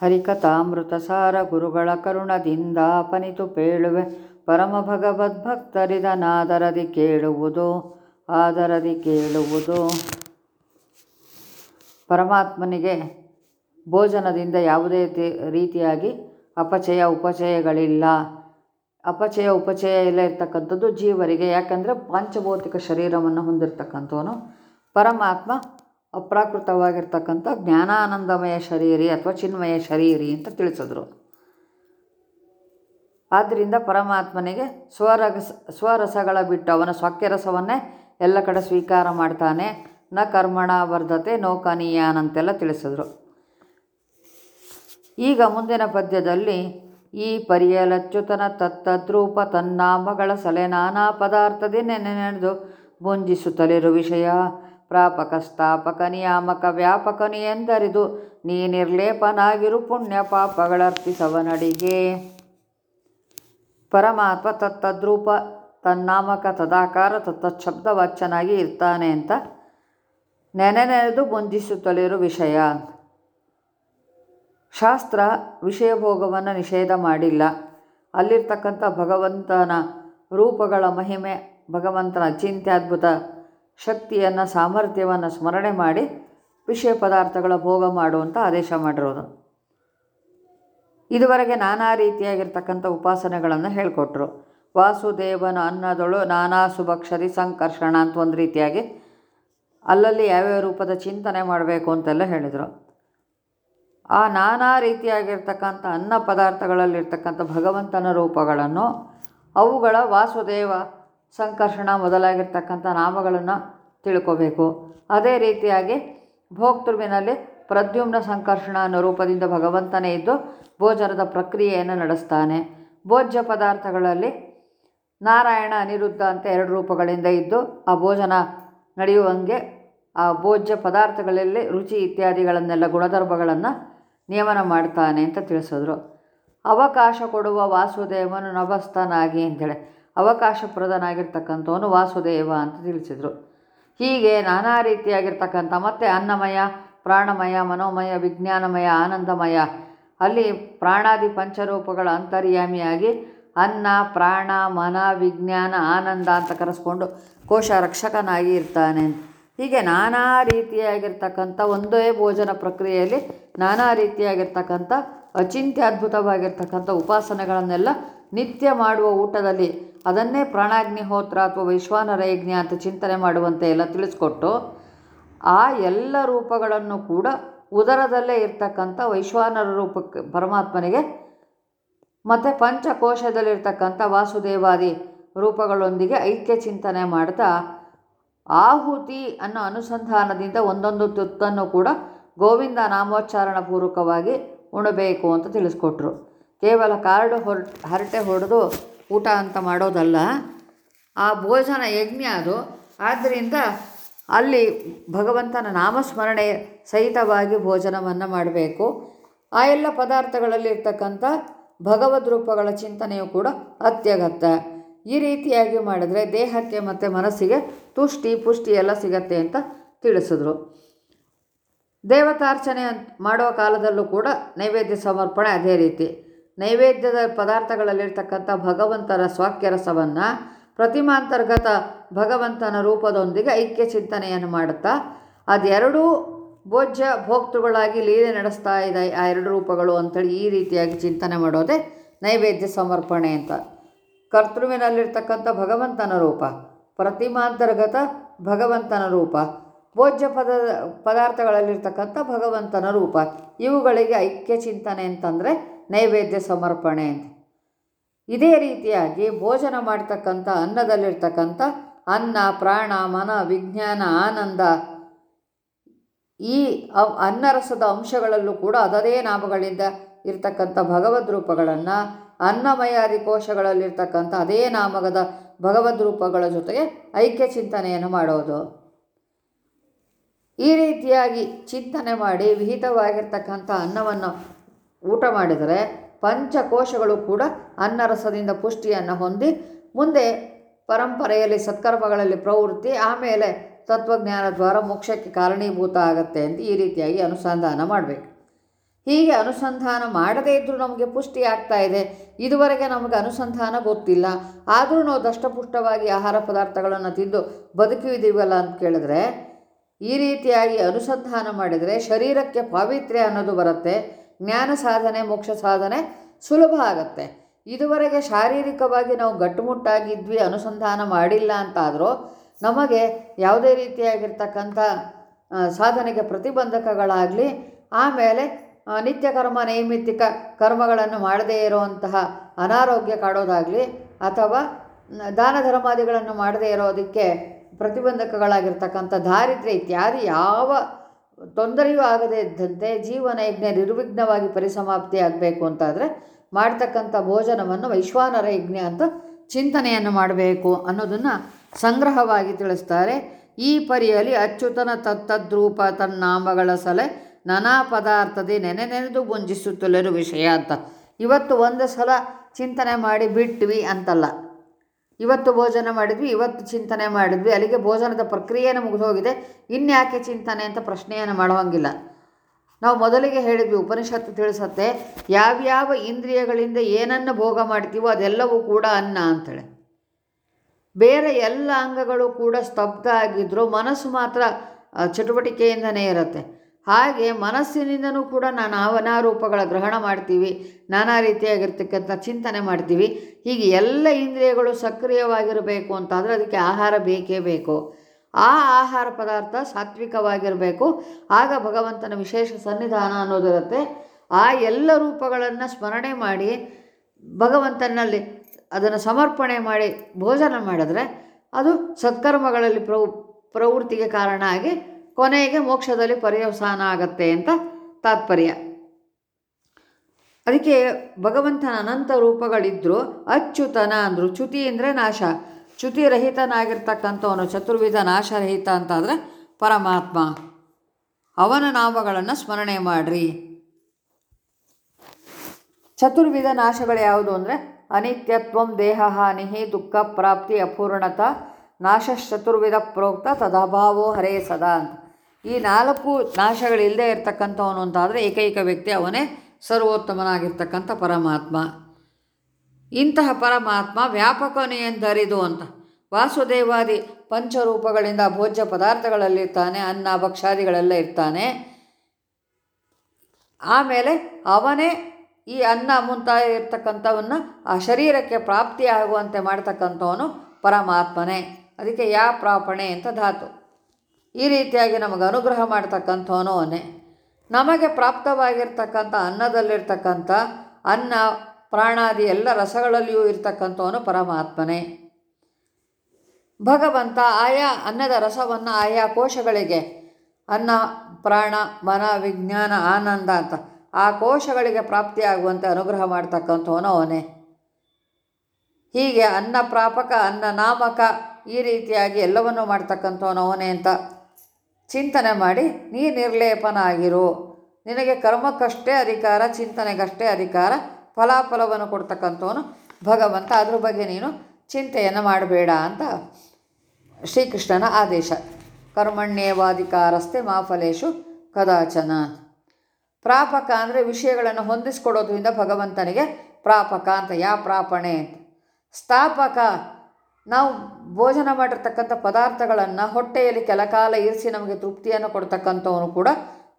ಹರಿಕಥಾಮೃತ ಸಾರ ಗುರುಗಳ ಕರುಣದಿಂದಾಪನಿತು ಪೇಳುವೆ ಪರಮ ಭಗವದ್ಭಕ್ತರಿದನಾದರದಿ ಕೇಳುವುದು, ಆದರದಿ ಕೇಳುವುದು. ಪರಮಾತ್ಮನಿಗೆ ಭೋಜನದಿಂದ ಯಾವುದೇ ರೀತಿಯಾಗಿ ಅಪಚಯ ಉಪಚಯಗಳಿಲ್ಲ. ಅಪಚಯ ಉಪಚಯ ಎಲ್ಲ ಇರ್ತಕ್ಕಂಥದ್ದು ಜೀವರಿಗೆ, ಯಾಕಂದರೆ ಪಂಚಭೌತಿಕ ಶರೀರವನ್ನು ಹೊಂದಿರತಕ್ಕಂಥವನು ಪರಮಾತ್ಮ ಅಪ್ರಾಕೃತವಾಗಿರ್ತಕ್ಕಂಥ ಜ್ಞಾನಾನಂದಮಯ ಶರೀರಿ ಅಥವಾ ಚಿನ್ಮಯ ಶರೀರಿ ಅಂತ ತಿಳಿಸಿದ್ರು. ಆದ್ದರಿಂದ ಪರಮಾತ್ಮನಿಗೆ ಸ್ವರಸ ಸ್ವರಸಗಳ ಬಿಟ್ಟು ಅವನ ಸ್ವಾಕ್ಯರಸವನ್ನೇ ಎಲ್ಲ ಕಡೆ ಸ್ವೀಕಾರ ಮಾಡ್ತಾನೆ. ನ ಕರ್ಮಣ ವರ್ಧತೆ ನೋ ಕನೀಯಾನಂತೆಲ್ಲ ತಿಳಿಸಿದ್ರು. ಈಗ ಮುಂದಿನ ಪದ್ಯದಲ್ಲಿ ಈ ಪರಿಯಲಚ್ಯುತನ ತತ್ತದ್ರೂಪ ತನ್ನಾಮಗಳ ಸಲೆ ನಾನಾ ಪದಾರ್ಥದಿ ನೆನೆದು ಭುಂಜಿಸುತ್ತಲಿರುವ ವಿಷಯ. ಪ್ರಾಪಕ ಸ್ಥಾಪಕ ನಿಯಾಮಕ ವ್ಯಾಪಕನು ಎಂದರಿದು ನೀ ನಿರ್ಲೇಪನಾಗಿರು ಪುಣ್ಯ ಪಾಪಗಳರ್ಪಿಸವನಡಿಗೆ. ಪರಮಾತ್ಮ ತತ್ತದ್ರೂಪ, ತನ್ನಾಮಕ ತದಾಕಾರ ತತ್ತಚ್ಛಬ್ದವಾಚ್ಯನಾಗಿ ಇರ್ತಾನೆ ಅಂತ ನೆನೆ ನೆನೆದು ಮುಂಜಿಸುತ್ತಲಿರು ವಿಷಯ. ಶಾಸ್ತ್ರ ವಿಷಯ ಭೋಗವನ್ನು ನಿಷೇಧ ಮಾಡಿಲ್ಲ. ಅಲ್ಲಿರ್ತಕ್ಕಂಥ ಭಗವಂತನ ರೂಪಗಳ ಮಹಿಮೆ, ಭಗವಂತನ ಚಿಂತ್ಯಾದ್ಭುತ ಶಕ್ತಿಯನ್ನು, ಸಾಮರ್ಥ್ಯವನ್ನು ಸ್ಮರಣೆ ಮಾಡಿ ವಿಷಯ ಪದಾರ್ಥಗಳ ಭೋಗ ಮಾಡುವಂಥ ಆದೇಶ ಮಾಡಿರೋದು. ಇದುವರೆಗೆ ನಾನಾ ರೀತಿಯಾಗಿರ್ತಕ್ಕಂಥ ಉಪಾಸನೆಗಳನ್ನು ಹೇಳಿಕೊಟ್ರು. ವಾಸುದೇವನ ಅನ್ನದಳು ನಾನಾ ಸುಭಕ್ಷರಿ ಸಂಕರ್ಷಣ ಅಂತ ಒಂದು ರೀತಿಯಾಗಿ ಅಲ್ಲಲ್ಲಿ ಯಾವ್ಯಾವ ರೂಪದ ಚಿಂತನೆ ಮಾಡಬೇಕು ಅಂತೆಲ್ಲ ಹೇಳಿದರು. ಆ ನಾನಾ ರೀತಿಯಾಗಿರ್ತಕ್ಕಂಥ ಅನ್ನ ಪದಾರ್ಥಗಳಲ್ಲಿರ್ತಕ್ಕಂಥ ಭಗವಂತನ ರೂಪಗಳನ್ನು ಅವುಗಳ ವಾಸುದೇವ ಸಂಕರ್ಷಣ ಮೊದಲಾಗಿರ್ತಕ್ಕಂಥ ನಾಮಗಳನ್ನು ತಿಳ್ಕೋಬೇಕು. ಅದೇ ರೀತಿಯಾಗಿ ಭೋಕ್ತೃವಿನಲ್ಲಿ ಪ್ರದ್ಯುಮ್ನ ಸಂಕರ್ಷಣ ಅನ್ನೋ ರೂಪದಿಂದ ಭಗವಂತನೇ ಇದ್ದು ಭೋಜನದ ಪ್ರಕ್ರಿಯೆಯನ್ನು ನಡೆಸ್ತಾನೆ. ಭೋಜ್ಯ ಪದಾರ್ಥಗಳಲ್ಲಿ ನಾರಾಯಣ, ಅನಿರುದ್ಧ ಅಂತ ಎರಡು ರೂಪಗಳಿಂದ ಇದ್ದು ಆ ಭೋಜನ ನಡೆಯುವಂಗೆ ಆ ಭೋಜ್ಯ ಪದಾರ್ಥಗಳಲ್ಲಿ ರುಚಿ ಇತ್ಯಾದಿಗಳನ್ನೆಲ್ಲ ಗುಣಧರ್ಮಗಳನ್ನು ನಿಯಮನ ಮಾಡ್ತಾನೆ ಅಂತ ತಿಳಿಸಿದ್ರು. ಅವಕಾಶ ಕೊಡುವ ವಾಸುದೇವನು ನಭಸ್ತನಾಗಿ ಅಂತೇಳಿ. ಅವಕಾಶಪ್ರದನಾಗಿರ್ತಕ್ಕಂಥವನು ವಾಸುದೇವ ಅಂತ ತಿಳಿಸಿದರು. ಹೀಗೆ ನಾನಾ ರೀತಿಯಾಗಿರ್ತಕ್ಕಂಥ ಮತ್ತು ಅನ್ನಮಯ, ಪ್ರಾಣಮಯ, ಮನೋಮಯ, ವಿಜ್ಞಾನಮಯ, ಆನಂದಮಯ, ಅಲ್ಲಿ ಪ್ರಾಣಾದಿ ಪಂಚರೂಪಗಳ ಅಂತರ್ಯಾಮಿಯಾಗಿ ಅನ್ನ, ಪ್ರಾಣ, ಮನ, ವಿಜ್ಞಾನ, ಆನಂದ ಅಂತ ಕರೆಸ್ಕೊಂಡು ಕೋಶ ರಕ್ಷಕನಾಗಿ ಇರ್ತಾನೆ. ಹೀಗೆ ನಾನಾ ರೀತಿಯಾಗಿರ್ತಕ್ಕಂಥ ಒಂದೇ ಭೋಜನ ಪ್ರಕ್ರಿಯೆಯಲ್ಲಿ ನಾನಾ ರೀತಿಯಾಗಿರ್ತಕ್ಕಂಥ ಅಚಿಂತ್ಯ ಅದ್ಭುತವಾಗಿರ್ತಕ್ಕಂಥ ಉಪಾಸನೆಗಳನ್ನೆಲ್ಲ ನಿತ್ಯ ಮಾಡುವ ಊಟದಲ್ಲಿ ಅದನ್ನೇ ಪ್ರಾಣಾಗ್ನಿಹೋತ್ರ ಅಥವಾ ವೈಶ್ವಾನರ ಯಜ್ಞ ಅಂತ ಚಿಂತನೆ ಮಾಡುವಂತೆ ಎಲ್ಲ ತಿಳಿಸ್ಕೊಟ್ಟು ಆ ಎಲ್ಲ ರೂಪಗಳನ್ನು ಕೂಡ ಉದರದಲ್ಲೇ ಇರ್ತಕ್ಕಂಥ ವೈಶ್ವಾನರ ರೂಪಕ್ಕೆ ಪರಮಾತ್ಮನಿಗೆ ಮತ್ತು ಪಂಚಕೋಶದಲ್ಲಿರ್ತಕ್ಕಂಥ ವಾಸುದೇವಾದಿ ರೂಪಗಳೊಂದಿಗೆ ಐಕ್ಯ ಚಿಂತನೆ ಮಾಡ್ತಾ ಆಹುತಿ ಅನ್ನೋ ಅನುಸಂಧಾನದಿಂದ ಒಂದೊಂದು ತುತ್ತನ್ನು ಕೂಡ ಗೋವಿಂದ ನಾಮೋಚ್ಚಾರಣ ಪೂರ್ವಕವಾಗಿ ಉಣಬೇಕು ಅಂತ ತಿಳಿಸ್ಕೊಟ್ರು. ಕೇವಲ ಕಾರ್ಡು ಹೊರ ಹರಟೆ ಹೊಡೆದು ಊಟ ಅಂತ ಮಾಡೋದಲ್ಲ. ಆ ಭೋಜನ ಯಜ್ಞ ಅದು. ಆದ್ದರಿಂದ ಅಲ್ಲಿ ಭಗವಂತನ ನಾಮಸ್ಮರಣೆ ಸಹಿತವಾಗಿ ಭೋಜನವನ್ನು ಮಾಡಬೇಕು. ಆ ಎಲ್ಲ ಪದಾರ್ಥಗಳಲ್ಲಿ ಇರ್ತಕ್ಕಂಥ ಭಗವದ್ ರೂಪಗಳ ಚಿಂತನೆಯು ಕೂಡ ಅತ್ಯಗತ್ಯ. ಈ ರೀತಿಯಾಗಿ ಮಾಡಿದರೆ ದೇಹಕ್ಕೆ ಮತ್ತು ಮನಸ್ಸಿಗೆ ತುಷ್ಟಿ ಪುಷ್ಟಿ ಎಲ್ಲ ಸಿಗತ್ತೆ ಅಂತ ತಿಳಿಸಿದ್ರು. ದೇವತಾರ್ಚನೆ ಅಂತ ಮಾಡುವ ಕಾಲದಲ್ಲೂ ಕೂಡ ನೈವೇದ್ಯ ಸಮರ್ಪಣೆ ಅದೇ ರೀತಿ. ನೈವೇದ್ಯದ ಪದಾರ್ಥಗಳಲ್ಲಿರ್ತಕ್ಕಂಥ ಭಗವಂತನ ಸ್ವಾಕ್ಯರಸವನ್ನು ಪ್ರತಿಮಾಂತರ್ಗತ ಭಗವಂತನ ರೂಪದೊಂದಿಗೆ ಐಕ್ಯ ಚಿಂತನೆಯನ್ನು ಮಾಡುತ್ತಾ, ಅದೆರಡೂ ಭೋಜ್ಯ ಭೋಕ್ತೃಗಳಾಗಿ ಲೀಲೆ ನಡೆಸ್ತಾ ಇದೆ, ಆ ಎರಡು ರೂಪಗಳು ಅಂಥೇಳಿ ಈ ರೀತಿಯಾಗಿ ಚಿಂತನೆ ಮಾಡೋದೇ ನೈವೇದ್ಯ ಸಮರ್ಪಣೆ ಅಂತ. ಕರ್ತೃವಿನಲ್ಲಿರ್ತಕ್ಕಂಥ ಭಗವಂತನ ರೂಪ, ಪ್ರತಿಮಾಂತರ್ಗತ ಭಗವಂತನ ರೂಪ, ಭೋಜ್ಯ ಪದ, ಪದಾರ್ಥಗಳಲ್ಲಿರ್ತಕ್ಕಂಥ ಭಗವಂತನ ರೂಪ, ಇವುಗಳಿಗೆ ಐಕ್ಯ ಚಿಂತನೆ ಅಂತಂದರೆ ನೈವೇದ್ಯ ಸಮರ್ಪಣೆ ಅಂತ. ಇದೇ ರೀತಿಯಾಗಿ ಭೋಜನ ಮಾಡ್ತಕ್ಕಂಥ ಅನ್ನದಲ್ಲಿರ್ತಕ್ಕಂಥ ಅನ್ನ, ಪ್ರಾಣ, ಮನ, ವಿಜ್ಞಾನ, ಆನಂದ ಈ ಅನ್ನರಸದ ಅಂಶಗಳಲ್ಲೂ ಕೂಡ ಅದದೇ ನಾಮಗಳಿಂದ ಇರ್ತಕ್ಕಂಥ ಭಗವದ್ ರೂಪಗಳನ್ನು, ಅನ್ನಮಯಾದಿ ಕೋಶಗಳಲ್ಲಿರ್ತಕ್ಕಂಥ ಅದೇ ನಾಮಗದ ಭಗವದ್ ರೂಪಗಳ ಜೊತೆಗೆ ಐಕ್ಯ ಚಿಂತನೆಯನ್ನು ಮಾಡೋದು. ಈ ರೀತಿಯಾಗಿ ಚಿಂತನೆ ಮಾಡಿ ವಿಹಿತವಾಗಿರ್ತಕ್ಕಂಥ ಅನ್ನವನ್ನು ಊಟ ಮಾಡಿದರೆ ಪಂಚಕೋಶಗಳು ಕೂಡ ಅನ್ನರಸದಿಂದ ಪುಷ್ಟಿಯನ್ನು ಹೊಂದಿ ಮುಂದೆ ಪರಂಪರೆಯಲ್ಲಿ ಸತ್ಕರ್ಮಗಳಲ್ಲಿ ಪ್ರವೃತ್ತಿ, ಆಮೇಲೆ ತತ್ವಜ್ಞಾನ ದ್ವಾರ ಮೋಕ್ಷಕ್ಕೆ ಕಾರಣೀಭೂತ ಆಗತ್ತೆ ಅಂತ ಈ ರೀತಿಯಾಗಿ ಅನುಸಂಧಾನ ಮಾಡಬೇಕು. ಹೀಗೆ ಅನುಸಂಧಾನ ಮಾಡದೇ ಇದ್ದರೂ ನಮಗೆ ಪುಷ್ಟಿ ಆಗ್ತಾ ಇದೆ. ಇದುವರೆಗೆ ನಮಗೆ ಅನುಸಂಧಾನ ಗೊತ್ತಿಲ್ಲ. ಆದರೂ ನಾವು ದಷ್ಟಪುಷ್ಟವಾಗಿ ಆಹಾರ ಪದಾರ್ಥಗಳನ್ನು ತಿಂದು ಬದುಕಿದ್ದೀವಲ್ಲ ಅಂತ ಕೇಳಿದ್ರೆ ಈ ರೀತಿಯಾಗಿ ಅನುಸಂಧಾನ ಮಾಡಿದರೆ ಶರೀರಕ್ಕೆ ಪಾವಿತ್ರ್ಯ ಅನ್ನೋದು ಬರುತ್ತೆ. ಜ್ಞಾನ ಸಾಧನೆ, ಮೋಕ್ಷ ಸಾಧನೆ ಸುಲಭ ಆಗುತ್ತೆ. ಇದುವರೆಗೆ ಶಾರೀರಿಕವಾಗಿ ನಾವು ಗಟ್ಟುಮುಟ್ಟಾಗಿದ್ವಿ, ಅನುಸಂಧಾನ ಮಾಡಿಲ್ಲ ಅಂತಾದರೂ ನಮಗೆ ಯಾವುದೇ ರೀತಿಯಾಗಿರ್ತಕ್ಕಂಥ ಸಾಧನೆಗೆ ಪ್ರತಿಬಂಧಕಗಳಾಗಲಿ, ಆಮೇಲೆ ನಿತ್ಯ ಕರ್ಮ, ನೈಮಿತ್ತಿಕ ಕರ್ಮಗಳನ್ನು ಮಾಡದೇ ಇರುವಂತಹ ಅನಾರೋಗ್ಯ ಕಾಡೋದಾಗಲಿ ಅಥವಾ ದಾನ ಧರ್ಮಾದಿಗಳನ್ನು ಮಾಡದೇ ಇರೋದಕ್ಕೆ ಪ್ರತಿಬಂಧಕಗಳಾಗಿರ್ತಕ್ಕಂಥ ದಾರಿದ್ರ್ಯ ಇತ್ಯಾದಿ ಯಾವ ತೊಂದರೆಯೂ ಆಗದೇ ಇದ್ದಂತೆ ಜೀವನ ಯಜ್ಞ ನಿರ್ವಿಘ್ನವಾಗಿ ಪರಿಸಮಾಪ್ತಿ ಆಗಬೇಕು ಅಂತಾದರೆ ಮಾಡ್ತಕ್ಕಂಥ ಭೋಜನವನ್ನು ವೈಶ್ವಾನರ ಯಜ್ಞ ಅಂತ ಚಿಂತನೆಯನ್ನು ಮಾಡಬೇಕು ಅನ್ನೋದನ್ನು ಸಂಗ್ರಹವಾಗಿ ತಿಳಿಸ್ತಾರೆ. ಈ ಪರಿಯಲ್ಲಿ ಅಚ್ಯುತನ ತತ್ತದ್ರೂಪ ತನ್ನಾಮಗಳ ಸಲೆ ನಾನಾ ಪದಾರ್ಥದೇ ನೆನೆ ನೆನೆದು ಗುಂಜಿಸುತ್ತಲಿರು ವಿಷಯ ಅಂತ. ಇವತ್ತು ಒಂದು ಸಲ ಚಿಂತನೆ ಮಾಡಿ ಬಿಟ್ವಿ ಅಂತಲ್ಲ. ಇವತ್ತು ಭೋಜನ ಮಾಡಿದ್ವಿ, ಇವತ್ತು ಚಿಂತನೆ ಮಾಡಿದ್ವಿ. ಅಲ್ಲಿಗೆ ಭೋಜನದ ಪ್ರಕ್ರಿಯೆನ ಮುಗಿದೋಗಿದೆ. ಇನ್ಯಾಕೆ ಚಿಂತನೆ ಅಂತ ಪ್ರಶ್ನೆಯನ್ನು ಮಾಡುವಂಗಿಲ್ಲ. ನಾವು ಮೊದಲಿಗೆ ಹೇಳಿದ್ವಿ, ಉಪನಿಷತ್ತು ತಿಳಿಸತ್ತೆ, ಯಾವ್ಯಾವ ಇಂದ್ರಿಯಗಳಿಂದ ಏನನ್ನು ಭೋಗ ಮಾಡ್ತೀವೋ ಅದೆಲ್ಲವೂ ಕೂಡ ಅನ್ನ ಅಂತೇಳಿ. ಬೇರೆ ಎಲ್ಲ ಅಂಗಗಳು ಕೂಡ ಸ್ತಬ್ಧ ಆಗಿದ್ದರೂ ಮನಸ್ಸು ಮಾತ್ರ ಚಟುವಟಿಕೆಯಿಂದನೇ ಇರುತ್ತೆ. ಹಾಗೆ ಮನಸ್ಸಿನಿಂದನೂ ಕೂಡ ನಾನು ನಾನಾ ರೂಪಗಳ ಗ್ರಹಣ ಮಾಡ್ತೀವಿ, ನಾನಾ ರೀತಿಯಾಗಿರ್ತಕ್ಕಂಥ ಚಿಂತನೆ ಮಾಡ್ತೀವಿ. ಹೀಗೆ ಎಲ್ಲ ಇಂದ್ರಿಯಗಳು ಸಕ್ರಿಯವಾಗಿರಬೇಕು ಅಂತಾದರೆ ಅದಕ್ಕೆ ಆಹಾರ ಬೇಕೇ ಬೇಕು. ಆ ಆಹಾರ ಪದಾರ್ಥ ಸಾತ್ವಿಕವಾಗಿರಬೇಕು. ಆಗ ಭಗವಂತನ ವಿಶೇಷ ಸನ್ನಿಧಾನ ಅನ್ನೋದಿರುತ್ತೆ. ಆ ಎಲ್ಲ ರೂಪಗಳನ್ನು ಸ್ಮರಣೆ ಮಾಡಿ ಭಗವಂತನಲ್ಲಿ ಅದನ್ನು ಸಮರ್ಪಣೆ ಮಾಡಿ ಭೋಜನ ಮಾಡಿದ್ರೆ ಅದು ಸತ್ಕರ್ಮಗಳಲ್ಲಿ ಪ್ರವ್ ಪ್ರವೃತ್ತಿಗೆ ಕಾರಣ ಆಗಿ ಕೊನೆಗೆ ಮೋಕ್ಷದಲ್ಲಿ ಪರ್ಯವಸಾನ ಆಗತ್ತೆ ಅಂತ ತಾತ್ಪರ್ಯ. ಅದಕ್ಕೆ ಭಗವಂತನ ಅನಂತ ರೂಪಗಳಿದ್ದರೂ ಅಚ್ಯುತನ ಅಂದರು, ಚ್ಯುತಿ ಅಂದರೆ ನಾಶ. ಚ್ಯುತಿರಹಿತನಾಗಿರ್ತಕ್ಕಂಥವನು ಚತುರ್ವಿಧ ನಾಶರಹಿತ ಅಂತಾದರೆ ಪರಮಾತ್ಮ. ಅವನ ನಾಮಗಳನ್ನು ಸ್ಮರಣೆ ಮಾಡಿರಿ. ಚತುರ್ವಿಧ ನಾಶಗಳು ಯಾವುದು ಅಂದರೆ ಅನಿತ್ಯತ್ವಂ ದೇಹ ಹಾನಿಹಿ ದುಃಖ ಪ್ರಾಪ್ತಿ ಅಪೂರ್ಣತ ನಾಶ ಚತುರ್ವಿಧ ಪ್ರೋಕ್ತ ತದಭಾವೋ ಹರೇ ಸದಾ ಅಂತ. ಈ ನಾಲ್ಕು ನಾಶಗಳಿಲ್ಲದೆ ಇರತಕ್ಕಂಥವನು ಅಂತಾದರೆ ಏಕೈಕ ವ್ಯಕ್ತಿ ಅವನೇ ಸರ್ವೋತ್ತಮನಾಗಿರ್ತಕ್ಕಂಥ ಪರಮಾತ್ಮ. ಇಂತಹ ಪರಮಾತ್ಮ ವ್ಯಾಪಕನು ಎಂದರಿದು ಅಂತ. ವಾಸುದೇವಾದಿ ಪಂಚರೂಪಗಳಿಂದ ಭೋಜ್ಯ ಪದಾರ್ಥಗಳಲ್ಲಿರ್ತಾನೆ, ಅನ್ನ ಭಕ್ಷಾದಿಗಳೆಲ್ಲ ಇರ್ತಾನೆ. ಆಮೇಲೆ ಅವನೇ ಈ ಅನ್ನ ಮುಂತಾದ ಇರ್ತಕ್ಕಂಥವನ್ನು ಆ ಶರೀರಕ್ಕೆ ಪ್ರಾಪ್ತಿಯಾಗುವಂತೆ ಮಾಡ್ತಕ್ಕಂಥವನು ಪರಮಾತ್ಮನೇ. ಅದಕ್ಕೆ ಯಾ ಪ್ರಾಪಣೆ ಅಂತ ಧಾತು. ಈ ರೀತಿಯಾಗಿ ನಮಗೆ ಅನುಗ್ರಹ ಮಾಡ್ತಕ್ಕಂಥವನು ಅವನೇ. ನಮಗೆ ಪ್ರಾಪ್ತವಾಗಿರ್ತಕ್ಕಂಥ ಅನ್ನದಲ್ಲಿರ್ತಕ್ಕಂಥ ಅನ್ನ, ಪ್ರಾಣಾದಿ ಎಲ್ಲ ರಸಗಳಲ್ಲಿಯೂ ಇರ್ತಕ್ಕಂಥವನು ಪರಮಾತ್ಮನೇ. ಭಗವಂತ ಆಯಾ ಅನ್ನದ ರಸವನ್ನು ಆಯಾ ಕೋಶಗಳಿಗೆ, ಅನ್ನ, ಪ್ರಾಣ, ಮನ, ವಿಜ್ಞಾನ, ಆನಂದ ಅಂತ ಆ ಕೋಶಗಳಿಗೆ ಪ್ರಾಪ್ತಿಯಾಗುವಂತೆ ಅನುಗ್ರಹ ಮಾಡ್ತಕ್ಕಂಥವನು ಅವನೇ. ಹೀಗೆ ಅನ್ನ ಪ್ರಾಪಕ ಅನ್ನ ನಾಮಕ ಈ ರೀತಿಯಾಗಿ ಎಲ್ಲವನ್ನೂ ಮಾಡ್ತಕ್ಕಂಥವನು ಅವನೇ ಅಂತ ಚಿಂತನೆ ಮಾಡಿ, ನೀ ನಿರ್ಲೇಪನಾಗಿರು. ನಿನಗೆ ಕರ್ಮಕ್ಕಷ್ಟೇ ಅಧಿಕಾರ, ಚಿಂತನೆಗಷ್ಟೇ ಅಧಿಕಾರ, ಫಲಾಫಲವನ್ನು ಕೊಡ್ತಕ್ಕಂಥವನು ಭಗವಂತ. ಅದ್ರ ಬಗ್ಗೆ ನೀನು ಚಿಂತೆಯನ್ನು ಮಾಡಬೇಡ ಅಂತ ಶ್ರೀಕೃಷ್ಣನ ಆದೇಶ. ಕರ್ಮಣ್ಯೇವಾಧಿಕಾರಸ್ಥೆ ಮಾಫಲೇಶು ಕದಾಚನ. ಪ್ರಾಪಕ ಅಂದರೆ ವಿಷಯಗಳನ್ನು ಹೊಂದಿಸ್ಕೊಡೋದ್ರಿಂದ ಭಗವಂತನಿಗೆ ಪ್ರಾಪಕ ಅಂತ, ಯಾ ಪ್ರಾಪಣೆ ಅಂತ. ಸ್ಥಾಪಕ ನಾವು ಭೋಜನ ಮಾಡಿರ್ತಕ್ಕಂಥ ಪದಾರ್ಥಗಳನ್ನು ಹೊಟ್ಟೆಯಲ್ಲಿ ಕೆಲಕಾಲ ಇರಿಸಿ ನಮಗೆ ತೃಪ್ತಿಯನ್ನು ಕೊಡ್ತಕ್ಕಂಥವನು ಕೂಡ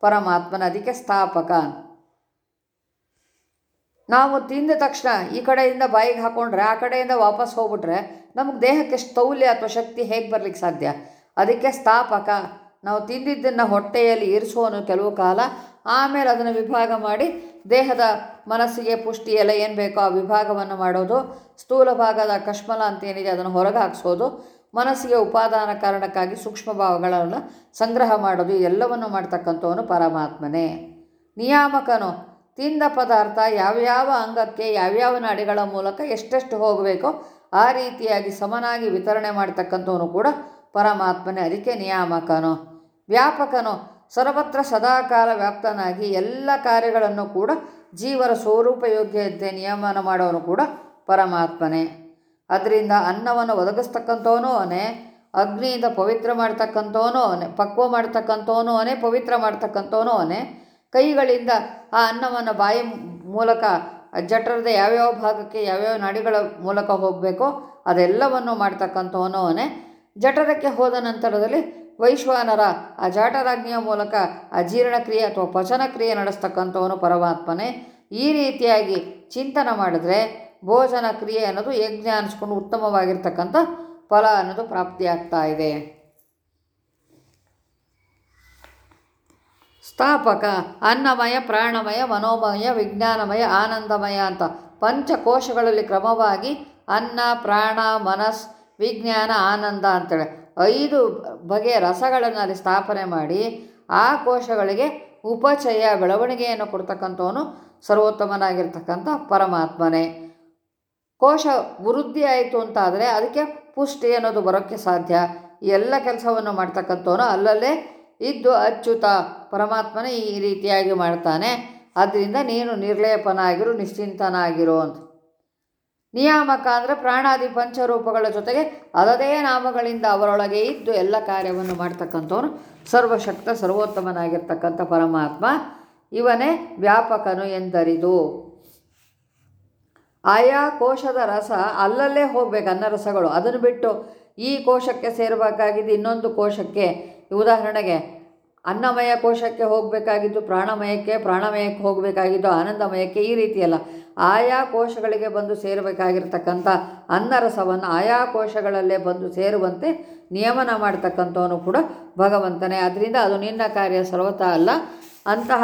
ಪರಮಾತ್ಮನ ಅದಕ್ಕೆ ಸ್ಥಾಪಕ. ನಾವು ತಿಂದ ತಕ್ಷಣ ಈ ಕಡೆಯಿಂದ ಬಾಯಿಗೆ ಹಾಕೊಂಡ್ರೆ ಆ ಕಡೆಯಿಂದ ವಾಪಸ್ ಹೋಗ್ಬಿಟ್ರೆ ನಮಗೆ ದೇಹಕ್ಕೆ ಸ್ಥೌಲ್ಯ ಅಥವಾ ಶಕ್ತಿ ಹೇಗೆ ಬರಲಿಕ್ಕೆ ಸಾಧ್ಯ? ಅದಕ್ಕೆ ಸ್ಥಾಪಕ. ನಾವು ತಿಂದಿದ್ದನ್ನು ಹೊಟ್ಟೆಯಲ್ಲಿ ಇರಿಸುವನು ಕೆಲವು ಕಾಲ ಆಮೇಲೆ ಅದನ್ನು ವಿಭಾಗ ಮಾಡಿ ದೇಹದ ಮನಸ್ಸಿಗೆ ಪುಷ್ಟಿ ಎಲ್ಲ ಏನು ಬೇಕೋ ಆ ವಿಭಾಗವನ್ನು ಮಾಡೋದು, ಸ್ಥೂಲ ಭಾಗದ ಕಷ್ಮಲ ಅಂತ ಏನಿದೆ ಅದನ್ನು ಹೊರಗೆ ಹಾಕ್ಸೋದು, ಮನಸ್ಸಿಗೆ ಉಪಾದಾನ ಕಾರಣಕ್ಕಾಗಿ ಸೂಕ್ಷ್ಮ ಭಾವಗಳನ್ನು ಸಂಗ್ರಹ ಮಾಡೋದು ಎಲ್ಲವನ್ನು ಮಾಡ್ತಕ್ಕಂಥವನು ಪರಮಾತ್ಮನೇ. ನಿಯಾಮಕನು, ತಿಂದ ಪದಾರ್ಥ ಯಾವ್ಯಾವ ಅಂಗಕ್ಕೆ ಯಾವ್ಯಾವ ನಾಡಿಗಳ ಮೂಲಕ ಎಷ್ಟೆಷ್ಟು ಹೋಗಬೇಕೋ ಆ ರೀತಿಯಾಗಿ ಸಮನಾಗಿ ವಿತರಣೆ ಮಾಡ್ತಕ್ಕಂಥವನು ಕೂಡ ಪರಮಾತ್ಮನೇ, ಅದಕ್ಕೆ ನಿಯಾಮಕನು. ವ್ಯಾಪಕನು ಸರ್ವತ್ರ ಸದಾಕಾಲ ವ್ಯಾಪ್ತನಾಗಿ ಎಲ್ಲ ಕಾರ್ಯಗಳನ್ನು ಕೂಡ ಜೀವರ ಸ್ವರೂಪಯೋಗ್ಯತೆ ನಿಯಮನ ಮಾಡೋನು ಕೂಡ ಪರಮಾತ್ಮನೇ. ಅದರಿಂದ ಅನ್ನವನ್ನು ಒದಗಿಸ್ತಕ್ಕಂಥವನು ಅವನೇ, ಅಗ್ನಿಯಿಂದ ಪವಿತ್ರ ಮಾಡ್ತಕ್ಕಂಥವನು ಅವನೇ, ಪಕ್ವ ಮಾಡ್ತಕ್ಕಂಥವನು ಅವನೇ, ಪವಿತ್ರ ಮಾಡ್ತಕ್ಕಂಥವನು ಅವನೇ. ಕೈಗಳಿಂದ ಆ ಅನ್ನವನ್ನು ಬಾಯಿ ಮೂಲಕ, ಜಠರದ ಯಾವ್ಯಾವ ಭಾಗಕ್ಕೆ ಯಾವ್ಯಾವ ನಾಡಿಗಳ ಮೂಲಕ ಹೋಗಬೇಕೋ ಅದೆಲ್ಲವನ್ನು ಮಾಡ್ತಕ್ಕಂಥವನು ಅವನೇ. ಜಠರಕ್ಕೆ ಹೋದ ನಂತರದಲ್ಲಿ ವೈಶ್ವಾನರ ಆ ಜಾಠರಾಜ್ಞಿಯ ಮೂಲಕ ಅಜೀರ್ಣಕ್ರಿಯೆ ಜೀರ್ಣಕ್ರಿಯೆ ಅಥವಾ ಪಚನಕ್ರಿಯೆ ನಡೆಸ್ತಕ್ಕಂಥವನು ಪರಮಾತ್ಮನೇ. ಈ ರೀತಿಯಾಗಿ ಚಿಂತನೆ ಮಾಡಿದ್ರೆ ಭೋಜನ ಕ್ರಿಯೆ ಅನ್ನೋದು ಯಜ್ಞ ಅನಿಸ್ಕೊಂಡು ಉತ್ತಮವಾಗಿರ್ತಕ್ಕಂಥ ಫಲ ಅನ್ನೋದು ಪ್ರಾಪ್ತಿಯಾಗ್ತಾ ಇದೆ. ಸ್ಥಾಪಕ, ಅನ್ನಮಯ, ಪ್ರಾಣಮಯ, ಮನೋಮಯ, ವಿಜ್ಞಾನಮಯ, ಆನಂದಮಯ ಅಂತ ಪಂಚಕೋಶಗಳಲ್ಲಿ ಕ್ರಮವಾಗಿ ಅನ್ನ, ಪ್ರಾಣ, ಮನಸ್, ವಿಜ್ಞಾನ, ಆನಂದ ಅಂತೇಳಿ. ಐದು ಬಗೆಯ ರಸಗಳನ್ನು ಅಲ್ಲಿ ಸ್ಥಾಪನೆ ಮಾಡಿ ಆ ಕೋಶಗಳಿಗೆ ಉಪಚಯ ಬೆಳವಣಿಗೆಯನ್ನು ಕೊಡ್ತಕ್ಕಂಥವನು ಸರ್ವೋತ್ತಮನಾಗಿರ್ತಕ್ಕಂಥ ಪರಮಾತ್ಮನೇ. ಕೋಶ ವೃದ್ಧಿ ಆಯಿತು ಅಂತಾದರೆ ಅದಕ್ಕೆ ಪುಷ್ಟಿ ಅನ್ನೋದು ಬರೋಕ್ಕೆ ಸಾಧ್ಯ. ಎಲ್ಲ ಕೆಲಸವನ್ನು ಮಾಡ್ತಕ್ಕಂಥವನು ಅಲ್ಲಲ್ಲೇ ಇದ್ದು ಅಚ್ಯುತ ಪರಮಾತ್ಮನೇ ಈ ರೀತಿಯಾಗಿ ಮಾಡ್ತಾನೆ. ಅದರಿಂದ ನೀನು ನಿರ್ಲೇಪನಾಗಿರು, ನಿಶ್ಚಿಂತನಾಗಿರು ಅಂತ. ನಿಯಾಮಕ ಅಂದರೆ ಪ್ರಾಣಾದಿ ಪಂಚರೂಪಗಳ ಜೊತೆಗೆ ಅದದೇ ನಾಮಗಳಿಂದ ಅವರೊಳಗೆ ಇದ್ದು ಎಲ್ಲ ಕಾರ್ಯವನ್ನು ಮಾಡ್ತಕ್ಕಂಥವನು ಸರ್ವಶಕ್ತ, ಸರ್ವೋತ್ತಮನಾಗಿರ್ತಕ್ಕಂಥ ಪರಮಾತ್ಮ. ಇವನೇ ವ್ಯಾಪಕನು ಎಂದರಿದು. ಆಯಾ ಕೋಶದ ರಸ ಅಲ್ಲಲ್ಲೇ ಹೋಗ್ಬೇಕು ಅನ್ನ ರಸಗಳು. ಅದನ್ನು ಬಿಟ್ಟು ಈ ಕೋಶಕ್ಕೆ ಸೇರಬೇಕಾಗಿದ್ದು ಇನ್ನೊಂದು ಕೋಶಕ್ಕೆ. ಉದಾಹರಣೆಗೆ, ಅನ್ನಮಯ ಕೋಶಕ್ಕೆ ಹೋಗಬೇಕಾಗಿದ್ದು ಪ್ರಾಣಮಯಕ್ಕೆ ಪ್ರಾಣಮಯಕ್ಕೆ ಹೋಗಬೇಕಾಗಿದ್ದು ಆನಂದಮಯಕ್ಕೆ ಈ ರೀತಿಯಲ್ಲ. ಆಯಾ ಕೋಶಗಳಿಗೆ ಬಂದು ಸೇರಬೇಕಾಗಿರ್ತಕ್ಕಂಥ ಅನ್ನರಸವನ್ನು ಆಯಾ ಕೋಶಗಳಲ್ಲೇ ಬಂದು ಸೇರುವಂತೆ ನಿಯಮನ ಮಾಡ್ತಕ್ಕಂಥವನು ಕೂಡ ಭಗವಂತನೇ. ಅದರಿಂದ ಅದು ನಿನ್ನ ಕಾರ್ಯ ಸರ್ವತಾ ಅಲ್ಲ. ಅಂತಹ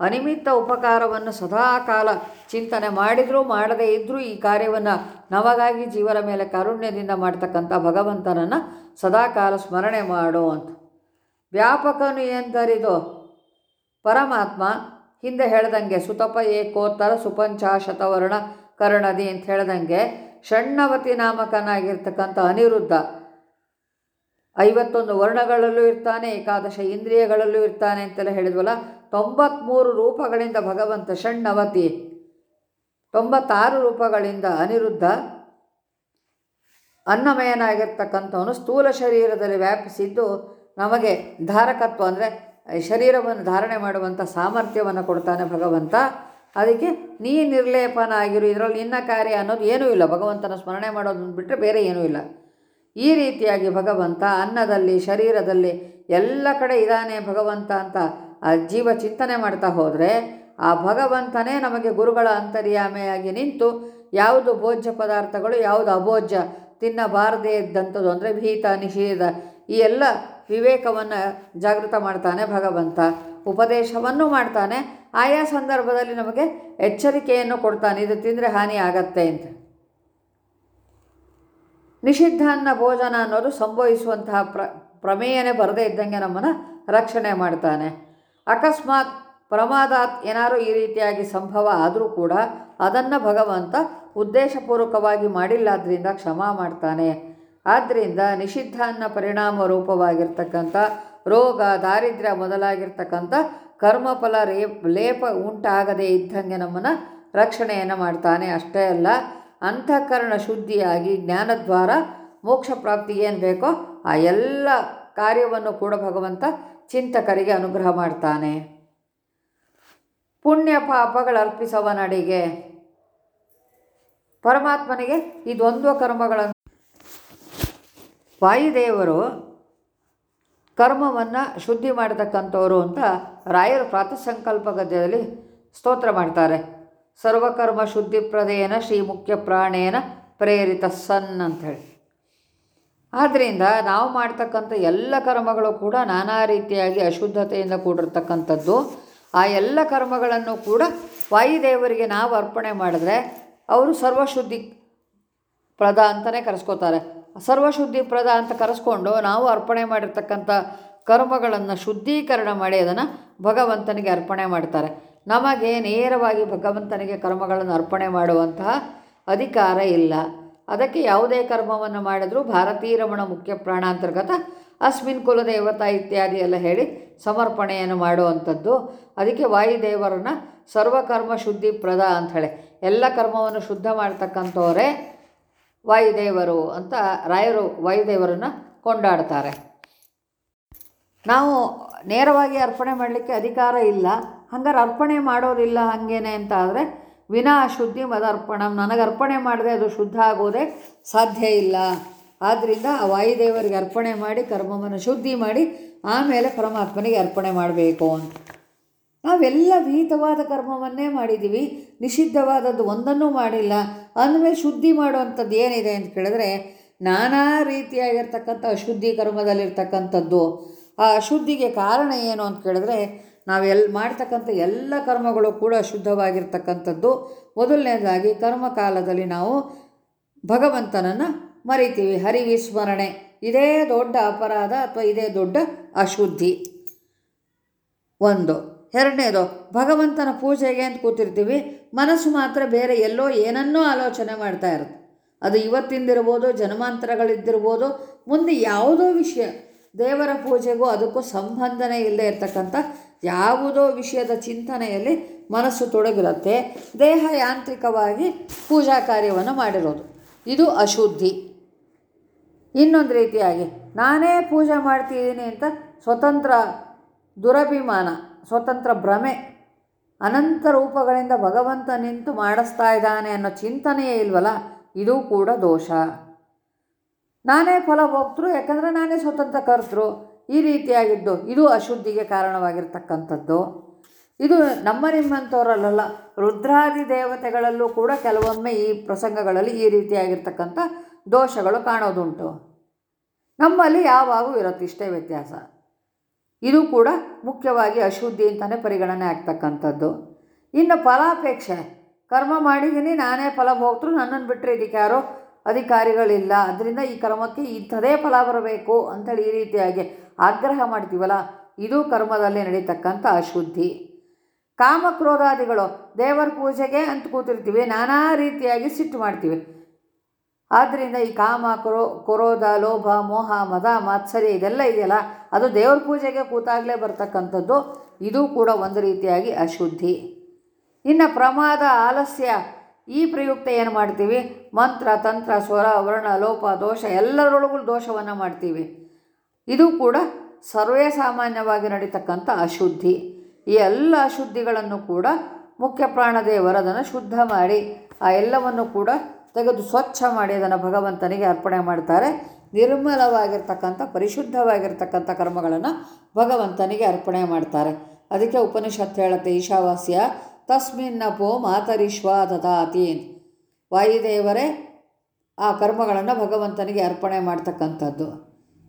ಅನಿಮಿತ್ತ ಉಪಕಾರವನ್ನು ಸದಾ ಕಾಲ ಚಿಂತನೆ ಮಾಡಿದರೂ ಮಾಡದೇ ಇದ್ದರೂ ಈ ಕಾರ್ಯವನ್ನು ನಮಗಾಗಿ ಜೀವನ ಮೇಲೆ ಕಾರುಣ್ಯದಿಂದ ಮಾಡ್ತಕ್ಕಂಥ ಭಗವಂತನನ್ನು ಸದಾ ಕಾಲ ಸ್ಮರಣೆ ಮಾಡು ಅಂತ. ವ್ಯಾಪಕನು ಎಂದರಿದು ಪರಮಾತ್ಮ ಹಿಂದೆ ಹೇಳ್ದಂಗೆ, ಸುತಪ ಏಕೋತ್ತರ ಸುಪಂಚಾಶತವರ್ಣ ಕರ್ಣದಿ ಅಂತ ಹೇಳ್ದಂಗೆ ಷಣ್ಣವತಿ ನಾಮಕನಾಗಿರ್ತಕ್ಕಂಥ ಅನಿರುದ್ಧ ಐವತ್ತೊಂದು ವರ್ಣಗಳಲ್ಲೂ ಇರ್ತಾನೆ, ಏಕಾದಶ ಇಂದ್ರಿಯಗಳಲ್ಲೂ ಇರ್ತಾನೆ ಅಂತೆಲ್ಲ ಹೇಳಿದ್ವಲ್ಲ ತೊಂಬತ್ತ್ಮೂರು ರೂಪಗಳಿಂದ ಭಗವಂತ ಷಣ್ಣವತಿ ತೊಂಬತ್ತಾರು ರೂಪಗಳಿಂದ ಅನಿರುದ್ಧ, ಅನ್ನಮಯನಾಗಿರ್ತಕ್ಕಂಥವನು ಸ್ಥೂಲ ಶರೀರದಲ್ಲಿ ವ್ಯಾಪಿಸಿದ್ದು ನಮಗೆ ಧಾರಕತ್ವ ಅಂದರೆ ಶರೀರವನ್ನು ಧಾರಣೆ ಮಾಡುವಂಥ ಸಾಮರ್ಥ್ಯವನ್ನು ಕೊಡ್ತಾನೆ ಭಗವಂತ. ಅದಕ್ಕೆ, ನೀ ನಿರ್ಲೇಪನ ಆಗಿರು, ಇದರಲ್ಲಿ ನಿನ್ನ ಕಾರ್ಯ ಅನ್ನೋದು ಏನೂ ಇಲ್ಲ. ಭಗವಂತನ ಸ್ಮರಣೆ ಮಾಡೋದನ್ನು ಬಿಟ್ಟರೆ ಬೇರೆ ಏನೂ ಇಲ್ಲ. ಈ ರೀತಿಯಾಗಿ ಭಗವಂತ ಅನ್ನದಲ್ಲಿ, ಶರೀರದಲ್ಲಿ ಎಲ್ಲ ಕಡೆ ಇದ್ದಾನೆ ಭಗವಂತ ಅಂತ ಆ ಜೀವ ಚಿಂತನೆ ಮಾಡ್ತಾ ಹೋದರೆ, ಆ ಭಗವಂತನೇ ನಮಗೆ ಗುರುಗಳ ಅಂತರ್ಯಾಮೆಯಾಗಿ ನಿಂತು ಯಾವುದು ಭೋಜ್ಯ ಪದಾರ್ಥಗಳು, ಯಾವುದು ಅಭೋಜ್ಯ ತಿನ್ನಬಾರದೇ ಇದ್ದಂಥದ್ದು, ಅಂದರೆ ಭೀತ, ನಿಷೇಧ, ಈ ಎಲ್ಲ ವಿವೇಕವನ್ನು ಜಾಗೃತ ಮಾಡ್ತಾನೆ ಭಗವಂತ. ಉಪದೇಶವನ್ನು ಮಾಡ್ತಾನೆ. ಆಯಾ ಸಂದರ್ಭದಲ್ಲಿ ನಮಗೆ ಎಚ್ಚರಿಕೆಯನ್ನು ಕೊಡ್ತಾನೆ. ಇದು ತಿಂದರೆ ಹಾನಿ ಆಗತ್ತೆ ಅಂತ. ನಿಷಿದ್ಧಾನ್ನ ಭೋಜನ ಅನ್ನೋದು ಸಂಭವಿಸುವಂತಹ ಪ್ರ, ಪ್ರಮೇಯನೇ ಬರದೇ ಇದ್ದಂಗೆ ನಮ್ಮನ್ನು ರಕ್ಷಣೆ ಮಾಡ್ತಾನೆ. ಅಕಸ್ಮಾತ್ ಪ್ರಮಾದಾತ್ ಏನಾದರೂ ಈ ರೀತಿಯಾಗಿ ಸಂಭವ ಆದರೂ ಕೂಡ ಅದನ್ನು ಭಗವಂತ ಉದ್ದೇಶಪೂರ್ವಕವಾಗಿ ಮಾಡಿಲ್ಲಾದ್ರಿಂದ ಕ್ಷಮಾ ಮಾಡ್ತಾನೆ. ಆದ್ದರಿಂದ ನಿಷಿದ್ಧ ಅನ್ನ ಪರಿಣಾಮ ರೂಪವಾಗಿರ್ತಕ್ಕಂಥ ರೋಗ, ದಾರಿದ್ರ್ಯ ಮೊದಲಾಗಿರ್ತಕ್ಕಂಥ ಕರ್ಮಫಲ ರೇ, ಲೇಪ ಉಂಟಾಗದೇ ಇದ್ದಂಗೆ ನಮ್ಮನ್ನು ರಕ್ಷಣೆಯನ್ನು ಮಾಡ್ತಾನೆ. ಅಷ್ಟೇ ಅಲ್ಲ, ಅಂತಃಕರಣ ಶುದ್ಧಿಯಾಗಿ ಜ್ಞಾನದ್ವಾರ ಮೋಕ್ಷ ಪ್ರಾಪ್ತಿ ಏನು ಬೇಕೋ ಆ ಎಲ್ಲ ಕಾರ್ಯವನ್ನು ಕೂಡ ಭಗವಂತ ಚಿಂತಕರಿಗೆ ಅನುಗ್ರಹ ಮಾಡ್ತಾನೆ. ಪುಣ್ಯ ಪಾಪಗಳು ಅರ್ಪಿಸವ ನಡಿಗೆ ಪರಮಾತ್ಮನಿಗೆ ದ್ವಂದ್ವ ಕರ್ಮಗಳನ್ನು ವಾಯುದೇವರು ಕರ್ಮವನ್ನು ಶುದ್ಧಿ ಮಾಡತಕ್ಕಂಥವರು ಅಂತ ರಾಯರು ಪ್ರಾತಸಂಕಲ್ಪ ಗದ್ಯದಲ್ಲಿ ಸ್ತೋತ್ರ ಮಾಡ್ತಾರೆ. ಸರ್ವಕರ್ಮ ಶುದ್ಧಿ ಪ್ರದೇನ ಶ್ರೀ ಮುಖ್ಯ ಪ್ರಾಣೇನ ಪ್ರೇರಿತ ಸನ್ ಅಂಥೇಳಿ. ಆದ್ದರಿಂದ ನಾವು ಮಾಡ್ತಕ್ಕಂಥ ಎಲ್ಲ ಕರ್ಮಗಳು ಕೂಡ ನಾನಾ ರೀತಿಯಾಗಿ ಅಶುದ್ಧತೆಯಿಂದ ಕೂಡಿರ್ತಕ್ಕಂಥದ್ದು. ಆ ಎಲ್ಲ ಕರ್ಮಗಳನ್ನು ಕೂಡ ವಾಯುದೇವರಿಗೆ ನಾವು ಅರ್ಪಣೆ ಮಾಡಿದ್ರೆ ಅವರು ಸರ್ವಶುದ್ಧಿ ಪ್ರದ ಅಂತಲೇ ಕರೆಸ್ಕೋತಾರೆ. ಸರ್ವಶುದ್ಧಿ ಪ್ರದ ಅಂತ ಕರೆಸ್ಕೊಂಡು ನಾವು ಅರ್ಪಣೆ ಮಾಡಿರ್ತಕ್ಕಂಥ ಕರ್ಮಗಳನ್ನು ಶುದ್ಧೀಕರಣ ಮಾಡಿ ಅದನ್ನು ಭಗವಂತನಿಗೆ ಅರ್ಪಣೆ ಮಾಡ್ತಾರೆ. ನಮಗೆ ನೇರವಾಗಿ ಭಗವಂತನಿಗೆ ಕರ್ಮಗಳನ್ನು ಅರ್ಪಣೆ ಮಾಡುವಂತಹ ಅಧಿಕಾರ ಇಲ್ಲ. ಅದಕ್ಕೆ ಯಾವುದೇ ಕರ್ಮವನ್ನು ಮಾಡಿದರೂ ಭಾರತೀಯ ರಮಣ ಮುಖ್ಯ ಪ್ರಾಣಾಂತರ್ಗತ ಅಸ್ಮಿನ್ ಕುಲದೇವತಾ ಇತ್ಯಾದಿ ಎಲ್ಲ ಹೇಳಿ ಸಮರ್ಪಣೆಯನ್ನು ಮಾಡುವಂಥದ್ದು. ಅದಕ್ಕೆ ವಾಯುದೇವರನ್ನು ಸರ್ವಕರ್ಮ ಶುದ್ಧಿ ಪ್ರದ ಅಂಥೇಳಿ ಎಲ್ಲ ಕರ್ಮವನ್ನು ಶುದ್ಧ ಮಾಡ್ತಕ್ಕಂಥವರೇ ವಾಯುದೇವರು ಅಂತ ರಾಯರು ವಾಯುದೇವರನ್ನು ಕೊಂಡಾಡ್ತಾರೆ. ನಾವು ನೇರವಾಗಿ ಅರ್ಪಣೆ ಮಾಡಲಿಕ್ಕೆ ಅಧಿಕಾರ ಇಲ್ಲ. ಹಂಗಾರೆ ಅರ್ಪಣೆ ಮಾಡೋದಿಲ್ಲ ಹಾಗೇನೆ ಅಂತ ಆದರೆ ವಿನಾ ಶುದ್ಧಿ ಮದರ್ಪಣ ನನಗೆ ಅರ್ಪಣೆ ಮಾಡದೆ ಅದು ಶುದ್ಧ ಆಗೋದೇ ಸಾಧ್ಯ ಇಲ್ಲ. ಆದ್ದರಿಂದ ಆ ವಾಯುದೇವರಿಗೆ ಅರ್ಪಣೆ ಮಾಡಿ, ಕರ್ಮವನ್ನು ಶುದ್ಧಿ ಮಾಡಿ, ಆಮೇಲೆ ಪರಮಾತ್ಮನಿಗೆ ಅರ್ಪಣೆ ಮಾಡಬೇಕು ಅಂತ. ನಾವೆಲ್ಲ ವಿಹಿತವಾದ ಕರ್ಮವನ್ನೇ ಮಾಡಿದ್ದೀವಿ, ನಿಷಿದ್ಧವಾದದ್ದು ಒಂದನ್ನೂ ಮಾಡಿಲ್ಲ, ಅಂದಮೇಲೆ ಶುದ್ಧಿ ಮಾಡುವಂಥದ್ದು ಏನಿದೆ ಅಂತ ಕೇಳಿದ್ರೆ, ನಾನಾ ರೀತಿಯಾಗಿರ್ತಕ್ಕಂಥ ಅಶುದ್ಧಿ ಕರ್ಮದಲ್ಲಿರ್ತಕ್ಕಂಥದ್ದು, ಆ ಅಶುದ್ಧಿಗೆ ಕಾರಣ ಏನು ಅಂತ ಕೇಳಿದ್ರೆ ನಾವೆಲ್ಲ ಮಾಡ್ತಕ್ಕಂಥ ಎಲ್ಲ ಕರ್ಮಗಳು ಕೂಡ ಶುದ್ಧವಾಗಿರ್ತಕ್ಕಂಥದ್ದು. ಮೊದಲನೇದಾಗಿ ಕರ್ಮಕಾಲದಲ್ಲಿ ನಾವು ಭಗವಂತನನ್ನು ಮರಿತೀವಿ, ಹರಿವಿಸ್ಮರಣೆ. ಇದೇ ದೊಡ್ಡ ಅಪರಾಧ ಅಥವಾ ಇದೇ ದೊಡ್ಡ ಅಶುದ್ಧಿ. ಒಂದು. ಎರಡನೇದು, ಭಗವಂತನ ಪೂಜೆಗೆ ಅಂತ ಕೂತಿರ್ತೀವಿ, ಮನಸ್ಸು ಮಾತ್ರ ಬೇರೆ ಎಲ್ಲೋ ಏನನ್ನೋ ಆಲೋಚನೆ ಮಾಡ್ತಾ ಇರುತ್ತೆ. ಅದು ಇವತ್ತಿಂದಿರ್ಬೋದು, ಜನ್ಮಾಂತರಗಳಿದ್ದಿರ್ಬೋದು, ಮುಂದೆ ಯಾವುದೋ ವಿಷಯ, ದೇವರ ಪೂಜೆಗೂ ಅದಕ್ಕೂ ಸಂಬಂಧನೇ ಇಲ್ಲದೆ ಇರತಕ್ಕಂಥ ಯಾವುದೋ ವಿಷಯದ ಚಿಂತನೆಯಲ್ಲಿ ಮನಸ್ಸು ತೊಡಗಿರುತ್ತೆ. ದೇಹ ಯಾಂತ್ರಿಕವಾಗಿ ಪೂಜಾ ಕಾರ್ಯವನ್ನು ಮಾಡಿರೋದು. ಇದು ಅಶುದ್ಧಿ. ಇನ್ನೊಂದು ರೀತಿಯಾಗಿ, ನಾನೇ ಪೂಜೆ ಮಾಡ್ತಿದ್ದೀನಿ ಅಂತ ಸ್ವತಂತ್ರ ದುರಭಿಮಾನ ಸ್ವತಂತ್ರ ಭ್ರಮೆ, ಅನಂತ ರೂಪಗಳಿಂದ ಭಗವಂತ ನಿಂತು ಮಾಡಿಸ್ತಾ ಇದ್ದಾನೆ ಅನ್ನೋ ಚಿಂತನೆಯೇ ಇಲ್ವಲ್ಲ, ಇದು ಕೂಡ ದೋಷ. ನಾನೇ ಫಲಭೋಗ್ತರು ಯಾಕಂದರೆ ನಾನೇ ಸ್ವತಂತ್ರ ಕರ್ತರು ಈ ರೀತಿಯಾಗಿದ್ದು ಇದು ಅಶುದ್ಧಿಗೆ ಕಾರಣವಾಗಿರ್ತಕ್ಕಂಥದ್ದು. ಇದು ನಮ್ಮ ನಿಮ್ಮಂಥವರಲ್ಲ ರುದ್ರಾದಿ ದೇವತೆಗಳಲ್ಲೂ ಕೂಡ ಕೆಲವೊಮ್ಮೆ ಈ ಪ್ರಸಂಗಗಳಲ್ಲಿ ಈ ರೀತಿಯಾಗಿರ್ತಕ್ಕಂಥ ದೋಷಗಳು ಕಾಣೋದುಂಟು. ನಮ್ಮಲ್ಲಿ ಯಾವಾಗೂ ಇರುತ್ತೆ ಇಷ್ಟೇ ವ್ಯತ್ಯಾಸ. ಇದು ಕೂಡ ಮುಖ್ಯವಾಗಿ ಅಶುದ್ಧಿ ಅಂತಲೇ ಪರಿಗಣನೆ ಆಗ್ತಕ್ಕಂಥದ್ದು. ಇನ್ನು ಫಲಾಪೇಕ್ಷೆ. ಕರ್ಮ ಮಾಡಿದ್ದೀನಿ, ನಾನೇ ಫಲಭೋಕ್ತೃ ನನ್ನನ್ನು ಬಿಟ್ಟರೆ ಇದಕ್ಕೆ ಯಾರೋ ಅಧಿಕಾರಿಗಳಿಲ್ಲ. ಅದರಿಂದ ಈ ಕರ್ಮಕ್ಕೆ ಇಂಥದೇ ಫಲ ಬರಬೇಕು ಅಂಥೇಳಿ ಈ ರೀತಿಯಾಗಿ ಆಗ್ರಹ ಮಾಡ್ತೀವಲ್ಲ, ಇದು ಕರ್ಮದಲ್ಲಿ ನಡೀತಕ್ಕಂಥ ಅಶುದ್ಧಿ. ಕಾಮಕ್ರೋಧಾದಿಗಳು ದೇವರ ಪೂಜೆಗೆ ಅಂತ ಕೂತಿರ್ತೀವಿ, ನಾನಾ ರೀತಿಯಾಗಿ ಸಿಟ್ಟು ಮಾಡ್ತೀವಿ. ಆದ್ದರಿಂದ ಈ ಕಾಮ, ಕ್ರೋ, ಕ್ರೋಧ, ಲೋಭ, ಮೋಹ, ಮದ, ಮಾತ್ಸರ್ಯ ಇದೆಲ್ಲ ಇದೆಯಲ್ಲ, ಅದು ದೇವ್ರ ಪೂಜೆಗೆ ಕೂತಾಗಲೇ ಬರ್ತಕ್ಕಂಥದ್ದು. ಇದು ಕೂಡ ಒಂದು ರೀತಿಯಾಗಿ ಅಶುದ್ಧಿ. ಇನ್ನು ಪ್ರಮಾದ, ಆಲಸ್ಯ, ಈ ಪ್ರಯುಕ್ತ ಏನು ಮಾಡ್ತೀವಿ? ಮಂತ್ರ, ತಂತ್ರ, ಸ್ವರ, ವರ್ಣ, ಲೋಪ, ದೋಷ, ಎಲ್ಲರೊಳಗೂ ದೋಷವನ್ನು ಮಾಡ್ತೀವಿ. ಇದು ಕೂಡ ಸರ್ವೇ ಸಾಮಾನ್ಯವಾಗಿ ನಡೀತಕ್ಕಂಥ ಅಶುದ್ಧಿ. ಈ ಎಲ್ಲ ಅಶುದ್ಧಿಗಳನ್ನು ಕೂಡ ಮುಖ್ಯ ಪ್ರಾಣದೇವರದನ್ನು ಶುದ್ಧ ಮಾಡಿ, ಆ ಎಲ್ಲವನ್ನು ಕೂಡ ತೆಗೆದು ಸ್ವಚ್ಛ ಮಾಡಿ ಅದನ್ನು ಭಗವಂತನಿಗೆ ಅರ್ಪಣೆ ಮಾಡ್ತಾರೆ. ನಿರ್ಮಲವಾಗಿರ್ತಕ್ಕಂಥ, ಪರಿಶುದ್ಧವಾಗಿರ್ತಕ್ಕಂಥ ಕರ್ಮಗಳನ್ನು ಭಗವಂತನಿಗೆ ಅರ್ಪಣೆ ಮಾಡ್ತಾರೆ. ಅದಕ್ಕೆ ಉಪನಿಷತ್ತು ಹೇಳುತ್ತೆ, ಈಶಾವಾಸ್ಯ ತಸ್ಮಿನ್ನಪೋ ಮಾತರಿಶ್ವ ದದಾತಿ ವಾಯುದೇವರೇ, ಆ ಕರ್ಮಗಳನ್ನು ಭಗವಂತನಿಗೆ ಅರ್ಪಣೆ ಮಾಡ್ತಕ್ಕಂಥದ್ದು.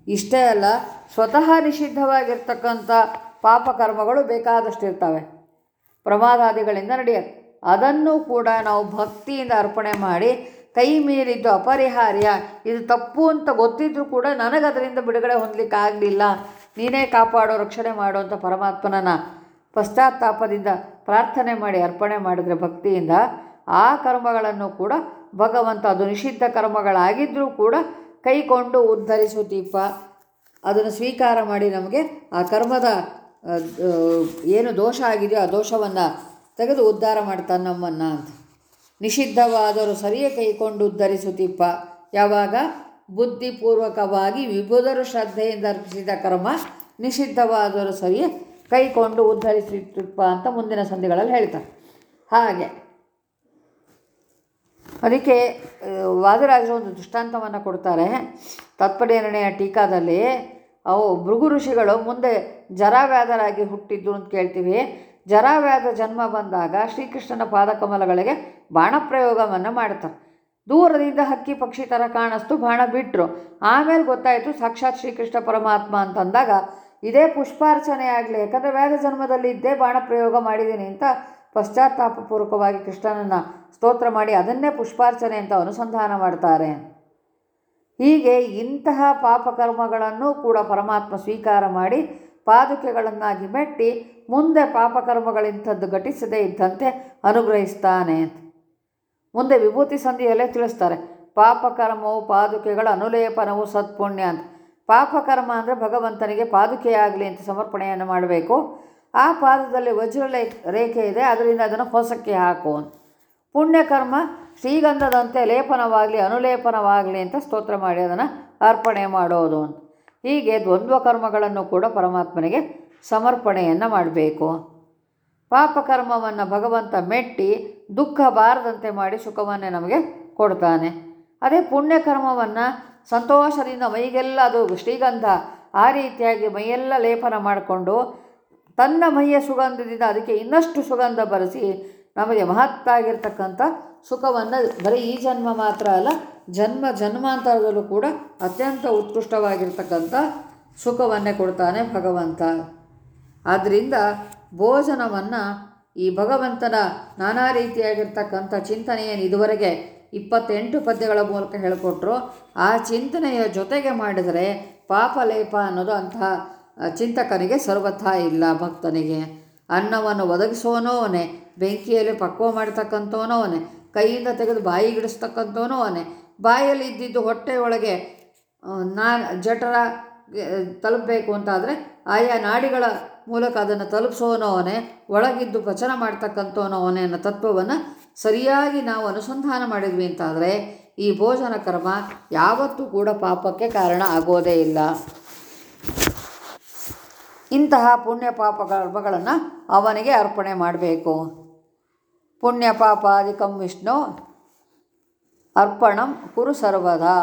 ಇಷ್ಟೇ ಅಲ್ಲ, ಸ್ವತಃ ನಿಷಿದ್ಧವಾಗಿರ್ತಕ್ಕಂಥ ಪಾಪಕರ್ಮಗಳು ಬೇಕಾದಷ್ಟು ಇರ್ತವೆ ಪ್ರಮಾದಾದಿಗಳಿಂದ ನಡೆಯುತ್ತೆ. ಅದನ್ನು ಕೂಡ ನಾವು ಭಕ್ತಿಯಿಂದ ಅರ್ಪಣೆ ಮಾಡಿ ಕೈ ಮೀರಿದ್ದು ಅಪರಿಹಾರ್ಯ, ಇದು ತಪ್ಪು ಅಂತ ಗೊತ್ತಿದ್ದರೂ ಕೂಡ ನನಗೆ ಅದರಿಂದ ಬಿಡುಗಡೆ ಹೊಂದಲಿಕ್ಕೆ ಆಗಲಿಲ್ಲ. ನೀನೇ ಕಾಪಾಡೋ, ರಕ್ಷಣೆ ಮಾಡೋ ಅಂತ ಪರಮಾತ್ಮನನ್ನ ಪಶ್ಚಾತ್ತಾಪದಿಂದ ಪ್ರಾರ್ಥನೆ ಮಾಡಿ, ಅರ್ಪಣೆ ಮಾಡಿದರೆ ಭಕ್ತಿಯಿಂದ ಆ ಕರ್ಮಗಳನ್ನು ಕೂಡ ಭಗವಂತ, ಅದು ನಿಷಿದ್ಧ ಕರ್ಮಗಳಾಗಿದ್ದರೂ ಕೂಡ ಕೈಕೊಂಡು ಉದ್ಧರಿಸುತ್ತೀಪ ಅದನ್ನು ಸ್ವೀಕಾರ ಮಾಡಿ ನಮಗೆ ಆ ಕರ್ಮದ ಏನು ದೋಷ ಆಗಿದೆಯೋ ಆ ದೋಷವನ್ನು ತೆಗೆದು ಉದ್ಧಾರ ಮಾಡ್ತಾನೆ ನಮ್ಮನ್ನು ಅಂತ. ನಿಷಿದ್ಧವಾದರೂ ಸರಿಯೇ ಕೈಕೊಂಡು ಉದ್ಧರಿಸುತ್ತಿಪ್ಪ. ಯಾವಾಗ? ಬುದ್ಧಿಪೂರ್ವಕವಾಗಿ ವಿಭುಧರು ಶ್ರದ್ಧೆಯಿಂದ ಅರ್ಪಿಸಿದ ಕರ್ಮ ನಿಷಿದ್ಧವಾದರೂ ಸರಿಯೇ ಕೈಕೊಂಡು ಉದ್ಧರಿಸುತ್ತಿಪ್ಪ ಅಂತ ಮುಂದಿನ ಸಂಧಿಗಳಲ್ಲಿ ಹೇಳ್ತಾರೆ. ಹಾಗೆ. ಅದಕ್ಕೆ ವಾದರಾಜರು ಒಂದು ದೃಷ್ಟಾಂತವನ್ನು ಕೊಡ್ತಾರೆ. ತತ್ಪರ್ಯನಿರ್ಣಯ ಟೀಕಾದಲ್ಲಿ, ಅವು ಭೃಗು ಋಷಿಗಳು ಮುಂದೆ ಜರಾವ್ಯಾಧರಾಗಿ ಹುಟ್ಟಿದ್ದು ಅಂತ ಕೇಳ್ತೀವಿ. ಜರಾವ್ಯಾಧ ಜನ್ಮ ಬಂದಾಗ ಶ್ರೀಕೃಷ್ಣನ ಪಾದಕಮಲಗಳಿಗೆ ಬಾಣಪ್ರಯೋಗವನ್ನು ಮಾಡ್ತಾರೆ ದೂರದಿಂದ ಹಕ್ಕಿ ಪಕ್ಷಿ ಥರ ಕಾಣಿಸ್ತು, ಬಾಣ ಬಿಟ್ಟರು ಆಮೇಲೆ ಗೊತ್ತಾಯಿತು, ಸಾಕ್ಷಾತ್ ಶ್ರೀಕೃಷ್ಣ ಪರಮಾತ್ಮ ಅಂತಂದಾಗ, ಇದೇ ಪುಷ್ಪಾರ್ಚನೆ ಆಗಲಿ ಯಾಕಂದರೆ ವ್ಯಾಧ ಜನ್ಮದಲ್ಲಿ ಇದ್ದೇ ಬಾಣ ಪ್ರಯೋಗ ಮಾಡಿದ್ದೀನಿ ಅಂತ ಪಶ್ಚಾತ್ತಾಪಪೂರ್ವಕವಾಗಿ ಕೃಷ್ಣನನ್ನು ಸ್ತೋತ್ರ ಮಾಡಿ ಅದನ್ನೇ ಪುಷ್ಪಾರ್ಚನೆ ಅಂತ ಅನುಸಂಧಾನ ಮಾಡ್ತಾರೆ. ಹೀಗೆ ಇಂತಹ ಪಾಪಕರ್ಮಗಳನ್ನು ಕೂಡ ಪರಮಾತ್ಮ ಸ್ವೀಕಾರ ಮಾಡಿ ಪಾದುಕೆಗಳನ್ನಾಗಿ ಮೆಟ್ಟಿ ಮುಂದೆ ಪಾಪಕರ್ಮಗಳಿಂಥದ್ದು ಘಟಿಸದೇ ಇದ್ದಂತೆ ಅನುಗ್ರಹಿಸ್ತಾನೆ ಅಂತ. ಮುಂದೆ ವಿಭೂತಿ ಸಂಧಿಯಲ್ಲೇ ತಿಳಿಸ್ತಾರೆ, ಪಾಪಕರ್ಮವು ಪಾದುಕೆಗಳ ಅನುಲೇಪನವು ಸತ್ಪುಣ್ಯ ಅಂತ. ಪಾಪಕರ್ಮ ಅಂದರೆ ಭಗವಂತನಿಗೆ ಪಾದುಕೆಯಾಗಲಿ ಅಂತ ಸಮರ್ಪಣೆಯನ್ನು ಮಾಡಬೇಕು. ಆ ಪಾದದಲ್ಲಿ ವಜ್ರ ರೇಖೆ ಇದೆ, ಅದರಿಂದ ಅದನ್ನು ಹೊಸಕ್ಕೆ ಹಾಕು ಪುಣ್ಯಕರ್ಮ ಶ್ರೀಗಂಧದಂತೆ ಲೇಪನವಾಗಲಿ, ಅನುಲೇಪನವಾಗಲಿ ಅಂತ ಸ್ತೋತ್ರ ಮಾಡಿ, ಅದನ್ನು ಅರ್ಪಣೆ ಮಾಡೋದು ಅಂತ. ಹೀಗೆ ದ್ವಂದ್ವ ಕರ್ಮಗಳನ್ನು ಕೂಡ ಪರಮಾತ್ಮನಿಗೆ ಸಮರ್ಪಣೆಯನ್ನು ಮಾಡಬೇಕು. ಪಾಪಕರ್ಮವನ್ನು ಭಗವಂತ ಮೆಟ್ಟಿ ದುಃಖ ಬಾರದಂತೆ ಮಾಡಿ ಸುಖವನ್ನೇ ನಮಗೆ ಕೊಡ್ತಾನೆ. ಅದೇ ಪುಣ್ಯಕರ್ಮವನ್ನು ಸಂತೋಷದಿಂದ ಮೈಗೆಲ್ಲ ಅದು ಶ್ರೀಗಂಧ ಆ ರೀತಿಯಾಗಿ ಮೈಯೆಲ್ಲ ಲೇಪನ ಮಾಡಿಕೊಂಡು ತನ್ನ ಮೈಯ ಸುಗಂಧದಿಂದ ಅದಕ್ಕೆ ಇನ್ನಷ್ಟು ಸುಗಂಧ ಬರೆಸಿ ನಮಗೆ ಮಹತ್ತಾಗಿರ್ತಕ್ಕಂಥ ಸುಖವನ್ನು ಬರೀ ಈ ಜನ್ಮ ಮಾತ್ರ ಅಲ್ಲ, ಜನ್ಮ ಜನ್ಮಾಂತರದಲ್ಲೂ ಕೂಡ ಅತ್ಯಂತ ಉತ್ಕೃಷ್ಟವಾಗಿರ್ತಕ್ಕಂಥ ಸುಖವನ್ನೇ ಕೊಡ್ತಾನೆ ಭಗವಂತ. ಆದ್ದರಿಂದ ಭೋಜನವನ್ನು ಈ ಭಗವಂತನ ನಾನಾ ರೀತಿಯಾಗಿರ್ತಕ್ಕಂಥ ಚಿಂತನೆಯನ್ನು ಇದುವರೆಗೆ ಇಪ್ಪತ್ತೆಂಟು ಪದ್ಯಗಳ ಮೂಲಕ ಹೇಳಿಕೊಟ್ರು. ಆ ಚಿಂತನೆಯ ಜೊತೆಗೆ ಮಾಡಿದರೆ ಪಾಪಲೇಪ ಅನ್ನೋದು ಅಂತಹ ಚಿಂತಕನಿಗೆ ಸರ್ವಥಾ ಇಲ್ಲ ಭಕ್ತನಿಗೆ. ಅನ್ನವನ್ನು ಒದಗಿಸೋನೋ ಅವನೇ ಬೆಂಕಿಯಲ್ಲಿ ಪಕ್ವ ಮಾಡ್ತಕ್ಕಂಥವನೋ ಅವನೇ. ಕೈಯಿಂದ ತೆಗೆದು ಬಾಯಿಗಿಡಿಸ್ತಕ್ಕಂಥವನೋ ಅವನೇ. ಬಾಯಲ್ಲಿ ಇದ್ದಿದ್ದು ಹೊಟ್ಟೆಯೊಳಗೆ ನಾ, ಜಠರ ತಲುಪಬೇಕು ಅಂತಾದರೆ ಆಯಾ ನಾಡಿಗಳ ಮೂಲಕ ಅದನ್ನು ತಲುಪಿಸೋನೋ ಅವನೇ. ಒಳಗಿದ್ದು ಪಚನ ಮಾಡ್ತಕ್ಕಂಥವನೋ ಅವನೇ ಅನ್ನೋ ತತ್ವವನ್ನು ಸರಿಯಾಗಿ ನಾವು ಅನುಸಂಧಾನ ಮಾಡಿದ್ವಿ ಅಂತಾದರೆ ಈ ಭೋಜನ ಕರ್ಮ ಯಾವತ್ತೂ ಕೂಡ ಪಾಪಕ್ಕೆ ಕಾರಣ ಆಗೋದೇ ಇಲ್ಲ. ಇಂತಹ ಪುಣ್ಯ ಪಾಪ ಕರ್ಮಗಳನ್ನು ಅವನಿಗೆ ಅರ್ಪಣೆ ಮಾಡಬೇಕು. ಪುಣ್ಯ ಪಾಪಾದಿಕಂ ವಿಷ್ಣು ಅರ್ಪಣಂ ಕುರು ಸರ್ವದಾ.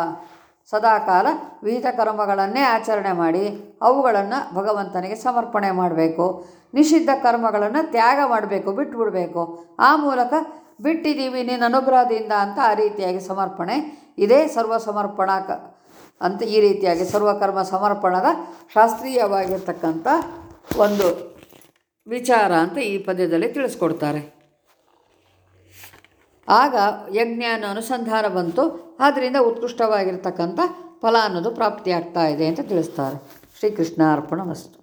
ಸದಾಕಾಲ ವಿಹಿತ ಕರ್ಮಗಳನ್ನೇ ಆಚರಣೆ ಮಾಡಿ ಅವುಗಳನ್ನು ಭಗವಂತನಿಗೆ ಸಮರ್ಪಣೆ ಮಾಡಬೇಕು. ನಿಷಿದ್ಧ ಕರ್ಮಗಳನ್ನು ತ್ಯಾಗ ಮಾಡಬೇಕು ಬಿಟ್ಟುಬಿಡಬೇಕು ಆ ಮೂಲಕ ಬಿಟ್ಟಿದ್ದೀವಿ ನಿನ್ನ ಅನುಗ್ರಹದಿಂದ ಅಂತ ಆ ರೀತಿಯಾಗಿ ಸಮರ್ಪಣೆ. ಇದೇ ಸರ್ವ ಸಮರ್ಪಣಾ ಅಂತ ಈ ರೀತಿಯಾಗಿ ಸರ್ವಕರ್ಮ ಸಮರ್ಪಣದ ಶಾಸ್ತ್ರೀಯವಾಗಿರ್ತಕ್ಕಂಥ ಒಂದು ವಿಚಾರ ಅಂತ ಈ ಪದ್ಯದಲ್ಲಿ ತಿಳಿಸ್ಕೊಡ್ತಾರೆ. ಆಗ ಯಜ್ಞ ಅನ್ನೋ ಅನುಸಂಧಾನ ಬಂತು. ಆದ್ದರಿಂದ ಉತ್ಕೃಷ್ಟವಾಗಿರ್ತಕ್ಕಂಥ ಫಲ ಅನ್ನೋದು ಪ್ರಾಪ್ತಿಯಾಗ್ತಾ ಇದೆ ಅಂತ ತಿಳಿಸ್ತಾರೆ. ಶ್ರೀಕೃಷ್ಣ ಅರ್ಪಣ ವಸ್ತು.